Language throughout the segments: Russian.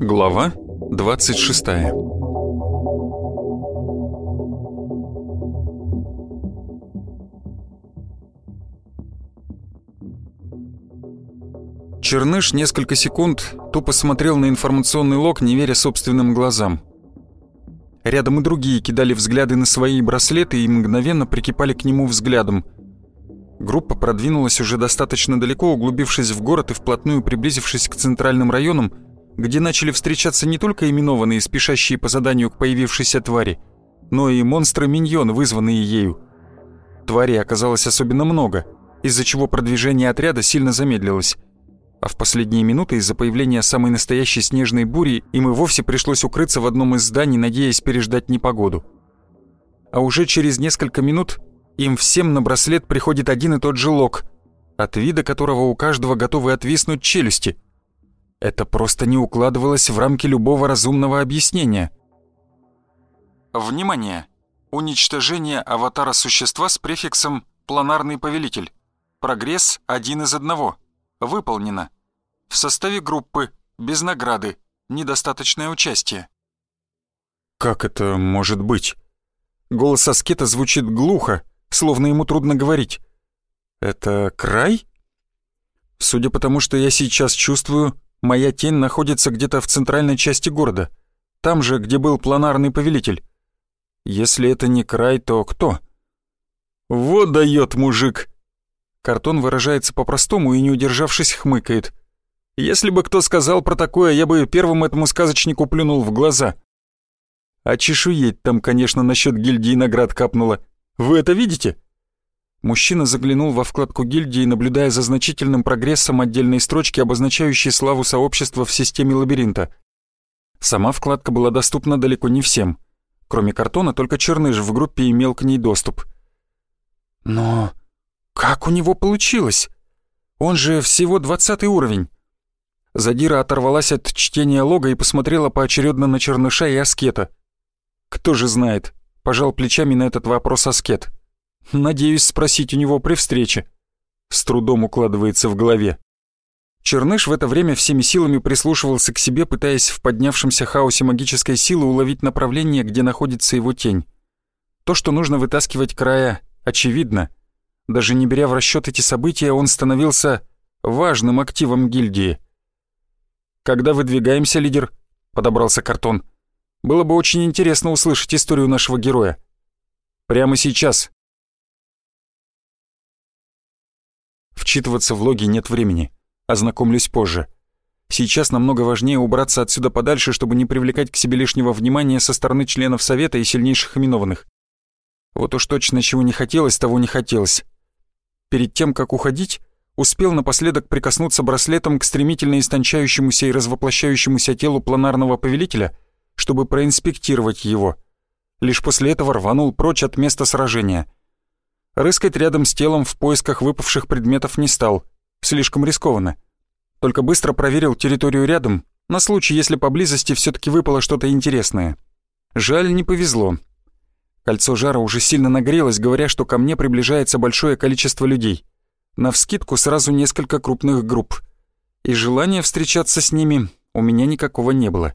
Глава 26 Черныш несколько секунд тупо смотрел на информационный лог, не веря собственным глазам. Рядом и другие кидали взгляды на свои браслеты и мгновенно прикипали к нему взглядом. Группа продвинулась уже достаточно далеко, углубившись в город и вплотную приблизившись к центральным районам, где начали встречаться не только именованные, спешащие по заданию к появившейся твари, но и монстры-миньон, вызванные ею. Тварей оказалось особенно много, из-за чего продвижение отряда сильно замедлилось а в последние минуты из-за появления самой настоящей снежной бури им и вовсе пришлось укрыться в одном из зданий, надеясь переждать непогоду. А уже через несколько минут им всем на браслет приходит один и тот же лог, от вида которого у каждого готовы отвиснуть челюсти. Это просто не укладывалось в рамки любого разумного объяснения. Внимание! Уничтожение аватара существа с префиксом «планарный повелитель». Прогресс один из одного. Выполнено. В составе группы, без награды, недостаточное участие. Как это может быть? Голос Аскета звучит глухо, словно ему трудно говорить. Это край? Судя по тому, что я сейчас чувствую, моя тень находится где-то в центральной части города, там же, где был планарный повелитель. Если это не край, то кто? Вот дает мужик! Картон выражается по-простому и, не удержавшись, хмыкает. Если бы кто сказал про такое, я бы первым этому сказочнику плюнул в глаза. А чешуеть там, конечно, насчет гильдии наград капнуло. Вы это видите? Мужчина заглянул во вкладку гильдии, наблюдая за значительным прогрессом отдельной строчки, обозначающей славу сообщества в системе лабиринта. Сама вкладка была доступна далеко не всем. Кроме картона, только Черныш в группе имел к ней доступ. Но как у него получилось? Он же всего двадцатый уровень. Задира оторвалась от чтения лога и посмотрела поочередно на Черныша и Аскета. «Кто же знает?» — пожал плечами на этот вопрос Аскет. «Надеюсь спросить у него при встрече». С трудом укладывается в голове. Черныш в это время всеми силами прислушивался к себе, пытаясь в поднявшемся хаосе магической силы уловить направление, где находится его тень. То, что нужно вытаскивать края, очевидно — даже не беря в расчет эти события, он становился важным активом гильдии. «Когда выдвигаемся, лидер?» — подобрался картон. «Было бы очень интересно услышать историю нашего героя. Прямо сейчас». Вчитываться в логи нет времени. Ознакомлюсь позже. Сейчас намного важнее убраться отсюда подальше, чтобы не привлекать к себе лишнего внимания со стороны членов Совета и сильнейших именованных. Вот уж точно чего не хотелось, того не хотелось. Перед тем, как уходить, успел напоследок прикоснуться браслетом к стремительно истончающемуся и развоплощающемуся телу планарного повелителя, чтобы проинспектировать его. Лишь после этого рванул прочь от места сражения. Рыскать рядом с телом в поисках выпавших предметов не стал, слишком рискованно. Только быстро проверил территорию рядом, на случай, если поблизости все таки выпало что-то интересное. Жаль, не повезло. Кольцо жара уже сильно нагрелось, говоря, что ко мне приближается большое количество людей. Навскидку сразу несколько крупных групп. И желания встречаться с ними у меня никакого не было.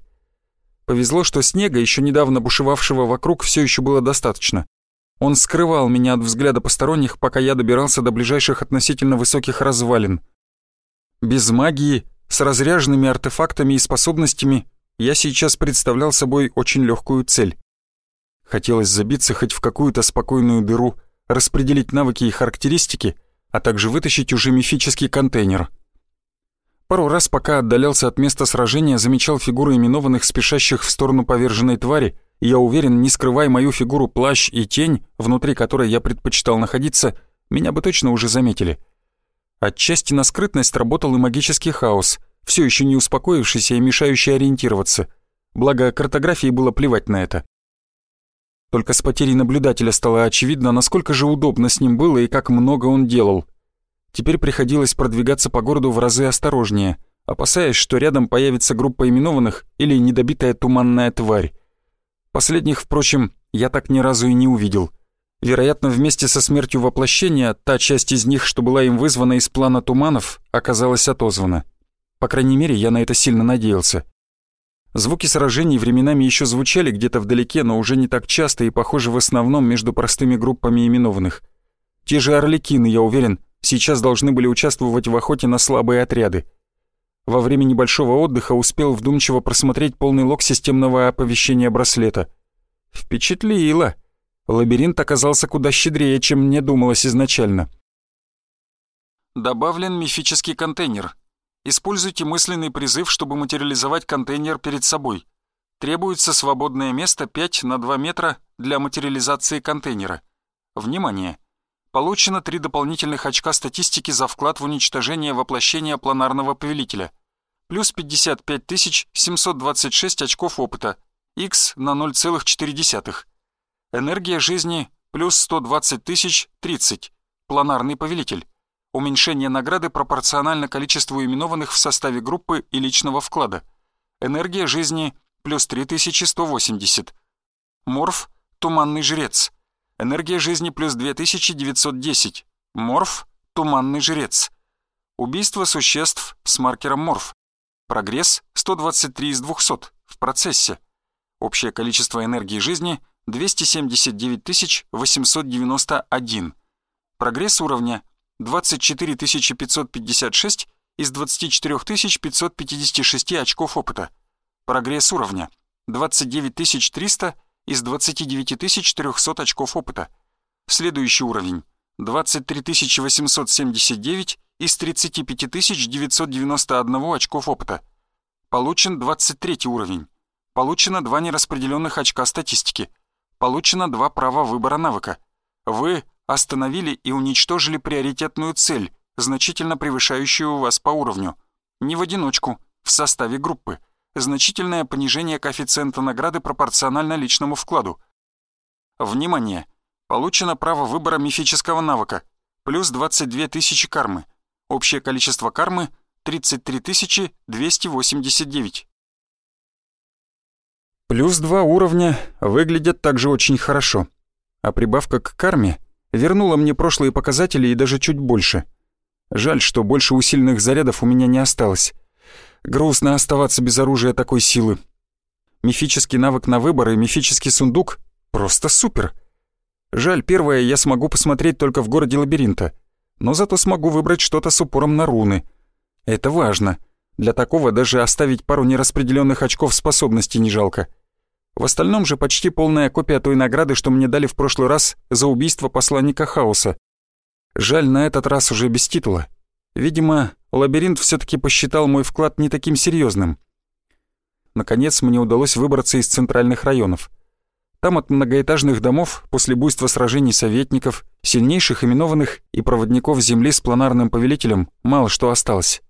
Повезло, что снега, еще недавно бушевавшего вокруг, все еще было достаточно. Он скрывал меня от взгляда посторонних, пока я добирался до ближайших относительно высоких развалин. Без магии, с разряженными артефактами и способностями, я сейчас представлял собой очень легкую цель. Хотелось забиться хоть в какую-то спокойную дыру, распределить навыки и характеристики, а также вытащить уже мифический контейнер. Пару раз, пока отдалялся от места сражения, замечал фигуры именованных, спешащих в сторону поверженной твари, и я уверен, не скрывая мою фигуру плащ и тень, внутри которой я предпочитал находиться, меня бы точно уже заметили. Отчасти на скрытность работал и магический хаос, все еще не успокоившийся и мешающий ориентироваться. Благо, картографии было плевать на это. Только с потерей наблюдателя стало очевидно, насколько же удобно с ним было и как много он делал. Теперь приходилось продвигаться по городу в разы осторожнее, опасаясь, что рядом появится группа именованных или недобитая туманная тварь. Последних, впрочем, я так ни разу и не увидел. Вероятно, вместе со смертью воплощения та часть из них, что была им вызвана из плана туманов, оказалась отозвана. По крайней мере, я на это сильно надеялся. Звуки сражений временами еще звучали где-то вдалеке, но уже не так часто и, похоже, в основном между простыми группами именованных. Те же орликины, я уверен, сейчас должны были участвовать в охоте на слабые отряды. Во время небольшого отдыха успел вдумчиво просмотреть полный лог системного оповещения браслета. Впечатлило. Лабиринт оказался куда щедрее, чем мне думалось изначально. Добавлен мифический контейнер. Используйте мысленный призыв, чтобы материализовать контейнер перед собой. Требуется свободное место 5 на 2 метра для материализации контейнера. Внимание! Получено 3 дополнительных очка статистики за вклад в уничтожение воплощения планарного повелителя. Плюс 55 726 очков опыта. X на 0,4. Энергия жизни плюс 120 тысяч 30. Планарный повелитель. Уменьшение награды пропорционально количеству именованных в составе группы и личного вклада. Энергия жизни плюс 3180. Морф Туманный жрец. Энергия жизни плюс 2910. Морф Туманный жрец. Убийство существ с маркером морф. Прогресс 123 из 200 в процессе. Общее количество энергии жизни 279 891. Прогресс уровня 24 556 из 24 556 очков опыта. Прогресс уровня 29 300 из 29 400 очков опыта. Следующий уровень 23 879 из 35 991 очков опыта. Получен 23 уровень. Получено 2 нераспределенных очка статистики. Получено 2 права выбора навыка. Вы остановили и уничтожили приоритетную цель, значительно превышающую вас по уровню. Не в одиночку, в составе группы. Значительное понижение коэффициента награды пропорционально личному вкладу. Внимание! Получено право выбора мифического навыка. Плюс 22 тысячи кармы. Общее количество кармы 33 289. Плюс два уровня выглядят также очень хорошо. А прибавка к карме вернула мне прошлые показатели и даже чуть больше. Жаль, что больше усиленных зарядов у меня не осталось. Грустно оставаться без оружия такой силы. Мифический навык на выбор и мифический сундук — просто супер. Жаль, первое я смогу посмотреть только в городе лабиринта, но зато смогу выбрать что-то с упором на руны. Это важно. Для такого даже оставить пару нераспределенных очков способностей не жалко. В остальном же почти полная копия той награды, что мне дали в прошлый раз за убийство посланника хаоса. Жаль, на этот раз уже без титула. Видимо, лабиринт все таки посчитал мой вклад не таким серьезным. Наконец, мне удалось выбраться из центральных районов. Там от многоэтажных домов, после буйства сражений советников, сильнейших именованных и проводников земли с планарным повелителем, мало что осталось.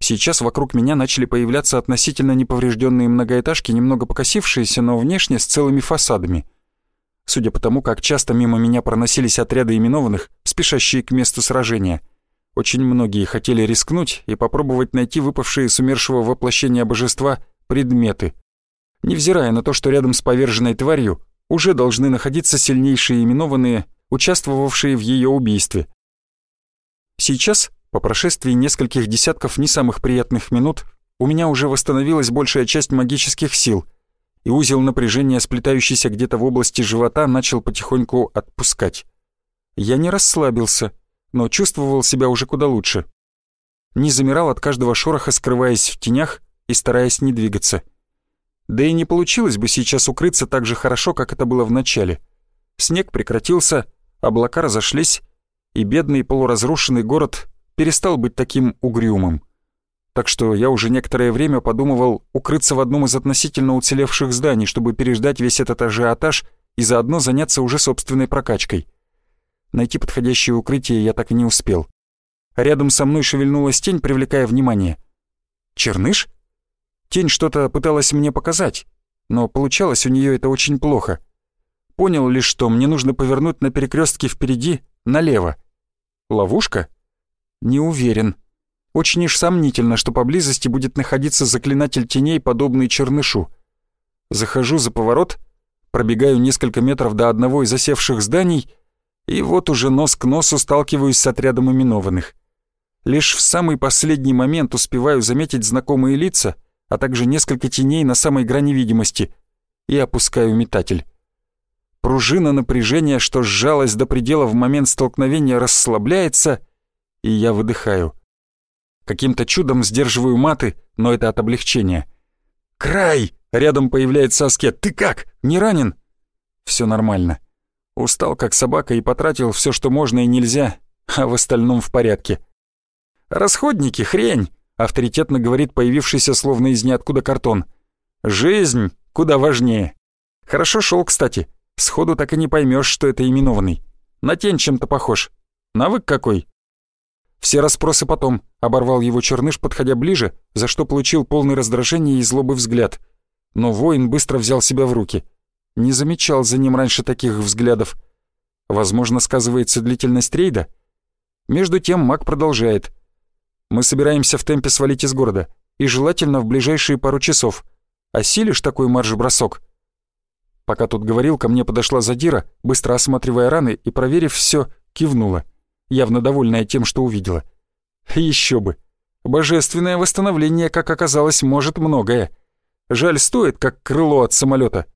Сейчас вокруг меня начали появляться относительно неповрежденные многоэтажки, немного покосившиеся, но внешне с целыми фасадами. Судя по тому, как часто мимо меня проносились отряды именованных, спешащие к месту сражения, очень многие хотели рискнуть и попробовать найти выпавшие с умершего воплощения божества предметы. Невзирая на то, что рядом с поверженной тварью уже должны находиться сильнейшие именованные, участвовавшие в ее убийстве. Сейчас по прошествии нескольких десятков не самых приятных минут у меня уже восстановилась большая часть магических сил, и узел напряжения, сплетающийся где-то в области живота, начал потихоньку отпускать. Я не расслабился, но чувствовал себя уже куда лучше. Не замирал от каждого шороха, скрываясь в тенях и стараясь не двигаться. Да и не получилось бы сейчас укрыться так же хорошо, как это было в начале. Снег прекратился, облака разошлись, и бедный полуразрушенный город перестал быть таким угрюмым. Так что я уже некоторое время подумывал укрыться в одном из относительно уцелевших зданий, чтобы переждать весь этот ажиотаж и заодно заняться уже собственной прокачкой. Найти подходящее укрытие я так и не успел. Рядом со мной шевельнулась тень, привлекая внимание. «Черныш?» Тень что-то пыталась мне показать, но получалось у нее это очень плохо. Понял лишь, что мне нужно повернуть на перекрестке впереди налево. Ловушка? Не уверен. очень уж сомнительно, что поблизости будет находиться заклинатель теней, подобный чернышу. Захожу за поворот, пробегаю несколько метров до одного из засевших зданий, и вот уже нос к носу сталкиваюсь с отрядом именованных. Лишь в самый последний момент успеваю заметить знакомые лица, а также несколько теней на самой грани видимости, и опускаю метатель. Пружина напряжения, что сжалась до предела в момент столкновения, расслабляется, и я выдыхаю. Каким-то чудом сдерживаю маты, но это от облегчения. «Край!» — рядом появляется Аскет. «Ты как? Не ранен?» «Все нормально. Устал, как собака, и потратил все, что можно и нельзя, а в остальном в порядке». «Расходники, хрень!» — авторитетно говорит появившийся словно из ниоткуда картон. «Жизнь куда важнее. Хорошо шел, кстати. Сходу так и не поймешь, что это именованный. На тень чем-то похож. Навык какой?» «Все расспросы потом», — оборвал его черныш, подходя ближе, за что получил полный раздражение и злобы взгляд. Но воин быстро взял себя в руки. Не замечал за ним раньше таких взглядов. Возможно, сказывается длительность рейда? Между тем маг продолжает. «Мы собираемся в темпе свалить из города, и желательно в ближайшие пару часов. Осилишь такой марш-бросок?» Пока тут говорил, ко мне подошла Задира, быстро осматривая раны и, проверив все, кивнула явно довольная тем, что увидела. Еще бы. Божественное восстановление, как оказалось, может многое. Жаль, стоит, как крыло от самолета.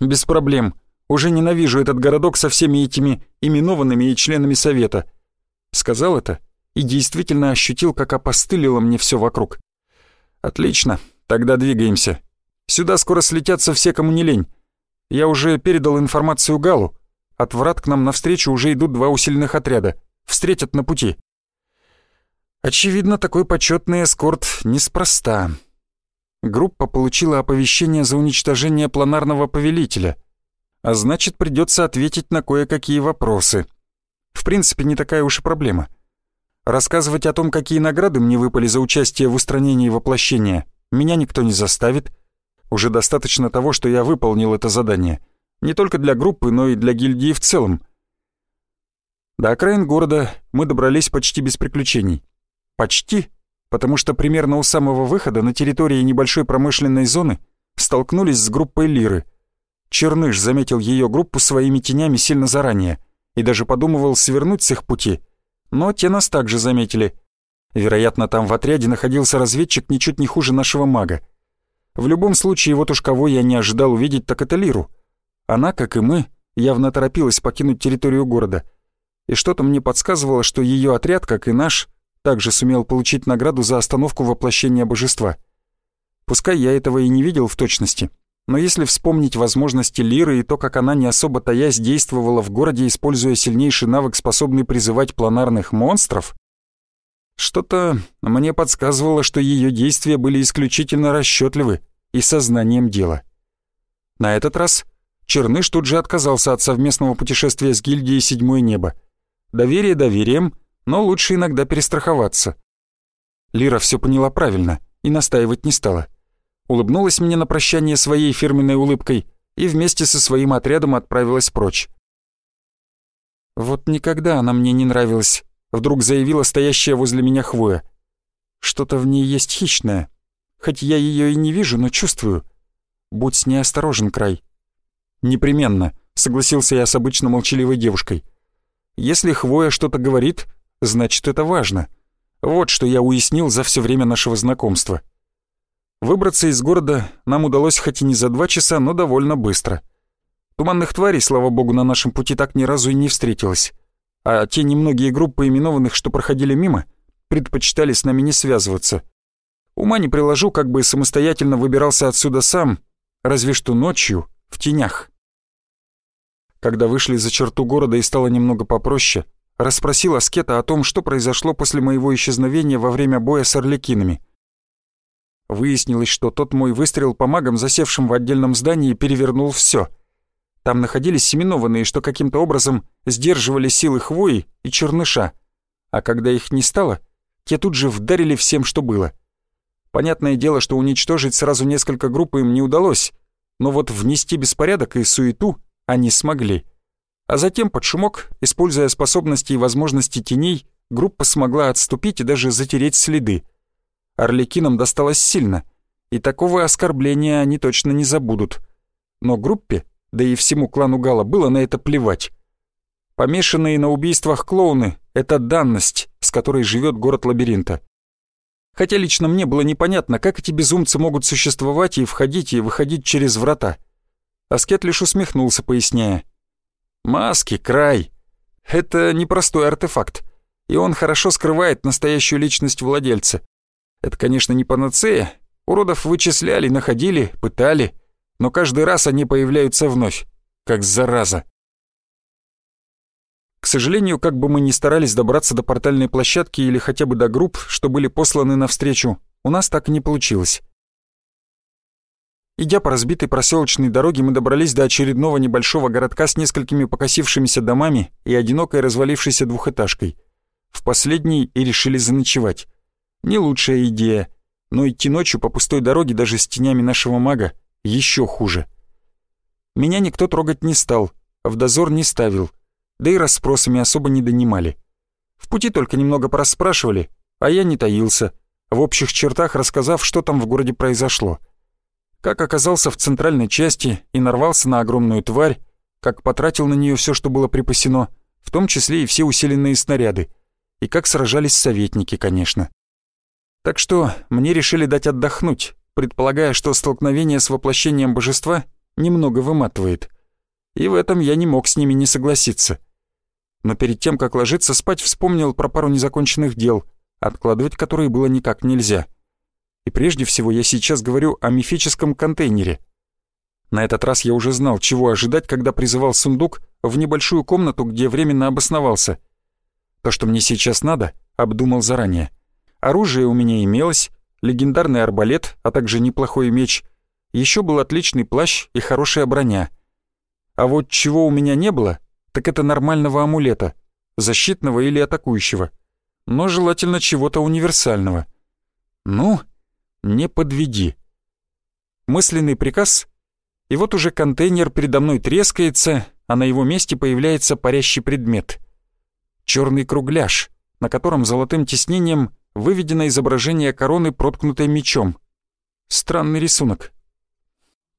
Без проблем. Уже ненавижу этот городок со всеми этими именованными и членами совета. Сказал это и действительно ощутил, как опостылило мне все вокруг. Отлично, тогда двигаемся. Сюда скоро слетятся все, кому не лень. Я уже передал информацию Галу. От врат к нам навстречу уже идут два усиленных отряда. Встретят на пути. Очевидно, такой почетный эскорт неспроста. Группа получила оповещение за уничтожение планарного повелителя. А значит, придется ответить на кое-какие вопросы. В принципе, не такая уж и проблема. Рассказывать о том, какие награды мне выпали за участие в устранении воплощения, меня никто не заставит. Уже достаточно того, что я выполнил это задание — не только для группы, но и для гильдии в целом. До окраин города мы добрались почти без приключений. Почти, потому что примерно у самого выхода на территории небольшой промышленной зоны столкнулись с группой Лиры. Черныш заметил ее группу своими тенями сильно заранее и даже подумывал свернуть с их пути, но те нас также заметили. Вероятно, там в отряде находился разведчик ничуть не хуже нашего мага. В любом случае, вот уж кого я не ожидал увидеть, так это Лиру — она, как и мы, явно торопилась покинуть территорию города. И что-то мне подсказывало, что ее отряд, как и наш, также сумел получить награду за остановку воплощения божества. Пускай я этого и не видел в точности, но если вспомнить возможности Лиры и то, как она не особо таясь действовала в городе, используя сильнейший навык, способный призывать планарных монстров, что-то мне подсказывало, что ее действия были исключительно расчетливы и сознанием дела. На этот раз Черныш тут же отказался от совместного путешествия с гильдией «Седьмое небо». Доверие доверием, но лучше иногда перестраховаться. Лира все поняла правильно и настаивать не стала. Улыбнулась мне на прощание своей фирменной улыбкой и вместе со своим отрядом отправилась прочь. «Вот никогда она мне не нравилась», — вдруг заявила стоящая возле меня хвоя. «Что-то в ней есть хищное. Хоть я ее и не вижу, но чувствую. Будь с ней осторожен, край. «Непременно», — согласился я с обычно молчаливой девушкой. «Если Хвоя что-то говорит, значит, это важно. Вот что я уяснил за все время нашего знакомства». Выбраться из города нам удалось хоть и не за два часа, но довольно быстро. Туманных тварей, слава богу, на нашем пути так ни разу и не встретилось. А те немногие группы именованных, что проходили мимо, предпочитали с нами не связываться. Ума не приложу, как бы самостоятельно выбирался отсюда сам, разве что ночью, в тенях. Когда вышли за черту города и стало немного попроще, расспросил Аскета о том, что произошло после моего исчезновения во время боя с орликинами. Выяснилось, что тот мой выстрел по магам, засевшим в отдельном здании, перевернул все. Там находились семенованные, что каким-то образом сдерживали силы хвои и черныша, а когда их не стало, те тут же вдарили всем, что было. Понятное дело, что уничтожить сразу несколько групп им не удалось, но вот внести беспорядок и суету они смогли. А затем под шумок, используя способности и возможности теней, группа смогла отступить и даже затереть следы. Орликинам досталось сильно, и такого оскорбления они точно не забудут. Но группе, да и всему клану Гала, было на это плевать. Помешанные на убийствах клоуны — это данность, с которой живет город лабиринта. Хотя лично мне было непонятно, как эти безумцы могут существовать и входить и выходить через врата. Аскет лишь усмехнулся, поясняя. «Маски, край. Это непростой артефакт, и он хорошо скрывает настоящую личность владельца. Это, конечно, не панацея. Уродов вычисляли, находили, пытали, но каждый раз они появляются вновь, как зараза. К сожалению, как бы мы ни старались добраться до портальной площадки или хотя бы до групп, что были посланы навстречу, у нас так и не получилось. Идя по разбитой проселочной дороге, мы добрались до очередного небольшого городка с несколькими покосившимися домами и одинокой развалившейся двухэтажкой. В последней и решили заночевать. Не лучшая идея, но идти ночью по пустой дороге даже с тенями нашего мага еще хуже. Меня никто трогать не стал, в дозор не ставил, да и расспросами особо не донимали. В пути только немного порасспрашивали, а я не таился, в общих чертах рассказав, что там в городе произошло — как оказался в центральной части и нарвался на огромную тварь, как потратил на нее все, что было припасено, в том числе и все усиленные снаряды, и как сражались советники, конечно. Так что мне решили дать отдохнуть, предполагая, что столкновение с воплощением божества немного выматывает. И в этом я не мог с ними не согласиться. Но перед тем, как ложиться спать, вспомнил про пару незаконченных дел, откладывать которые было никак нельзя — и прежде всего я сейчас говорю о мифическом контейнере. На этот раз я уже знал, чего ожидать, когда призывал сундук в небольшую комнату, где временно обосновался. То, что мне сейчас надо, обдумал заранее. Оружие у меня имелось, легендарный арбалет, а также неплохой меч. Еще был отличный плащ и хорошая броня. А вот чего у меня не было, так это нормального амулета, защитного или атакующего. Но желательно чего-то универсального. Ну, не подведи. Мысленный приказ, и вот уже контейнер передо мной трескается, а на его месте появляется парящий предмет. Черный кругляш, на котором золотым тиснением выведено изображение короны, проткнутой мечом. Странный рисунок.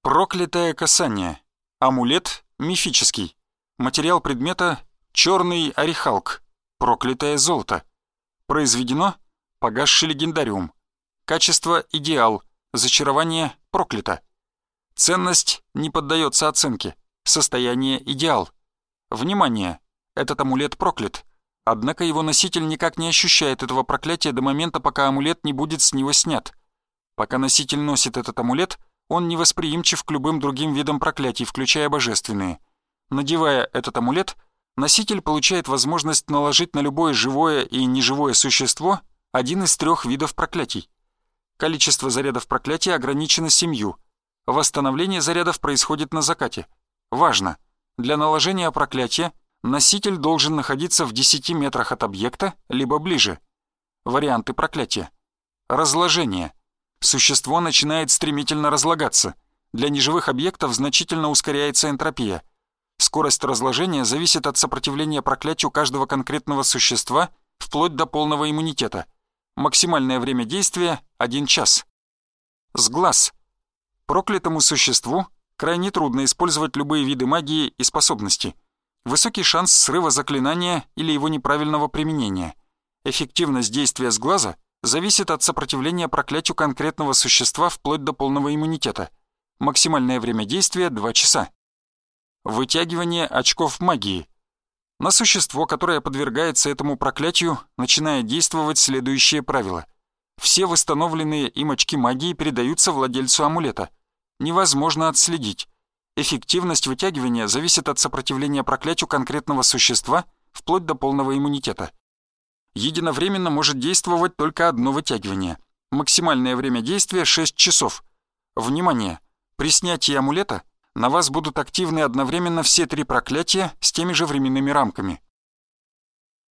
Проклятое касание. Амулет мифический. Материал предмета — черный орехалк. Проклятое золото. Произведено погасший легендариум. Качество – идеал, зачарование – проклято. Ценность не поддается оценке, состояние – идеал. Внимание! Этот амулет проклят. Однако его носитель никак не ощущает этого проклятия до момента, пока амулет не будет с него снят. Пока носитель носит этот амулет, он невосприимчив к любым другим видам проклятий, включая божественные. Надевая этот амулет, носитель получает возможность наложить на любое живое и неживое существо один из трех видов проклятий. Количество зарядов проклятия ограничено семью. Восстановление зарядов происходит на закате. Важно! Для наложения проклятия носитель должен находиться в 10 метрах от объекта, либо ближе. Варианты проклятия. Разложение. Существо начинает стремительно разлагаться. Для неживых объектов значительно ускоряется энтропия. Скорость разложения зависит от сопротивления проклятию каждого конкретного существа вплоть до полного иммунитета – Максимальное время действия — один час. Сглаз. Проклятому существу крайне трудно использовать любые виды магии и способности. Высокий шанс срыва заклинания или его неправильного применения. Эффективность действия сглаза зависит от сопротивления проклятию конкретного существа вплоть до полного иммунитета. Максимальное время действия — 2 часа. Вытягивание очков магии. На существо, которое подвергается этому проклятию, начинает действовать следующее правило. Все восстановленные им очки магии передаются владельцу амулета. Невозможно отследить. Эффективность вытягивания зависит от сопротивления проклятию конкретного существа вплоть до полного иммунитета. Единовременно может действовать только одно вытягивание. Максимальное время действия 6 часов. Внимание! При снятии амулета на вас будут активны одновременно все три проклятия с теми же временными рамками.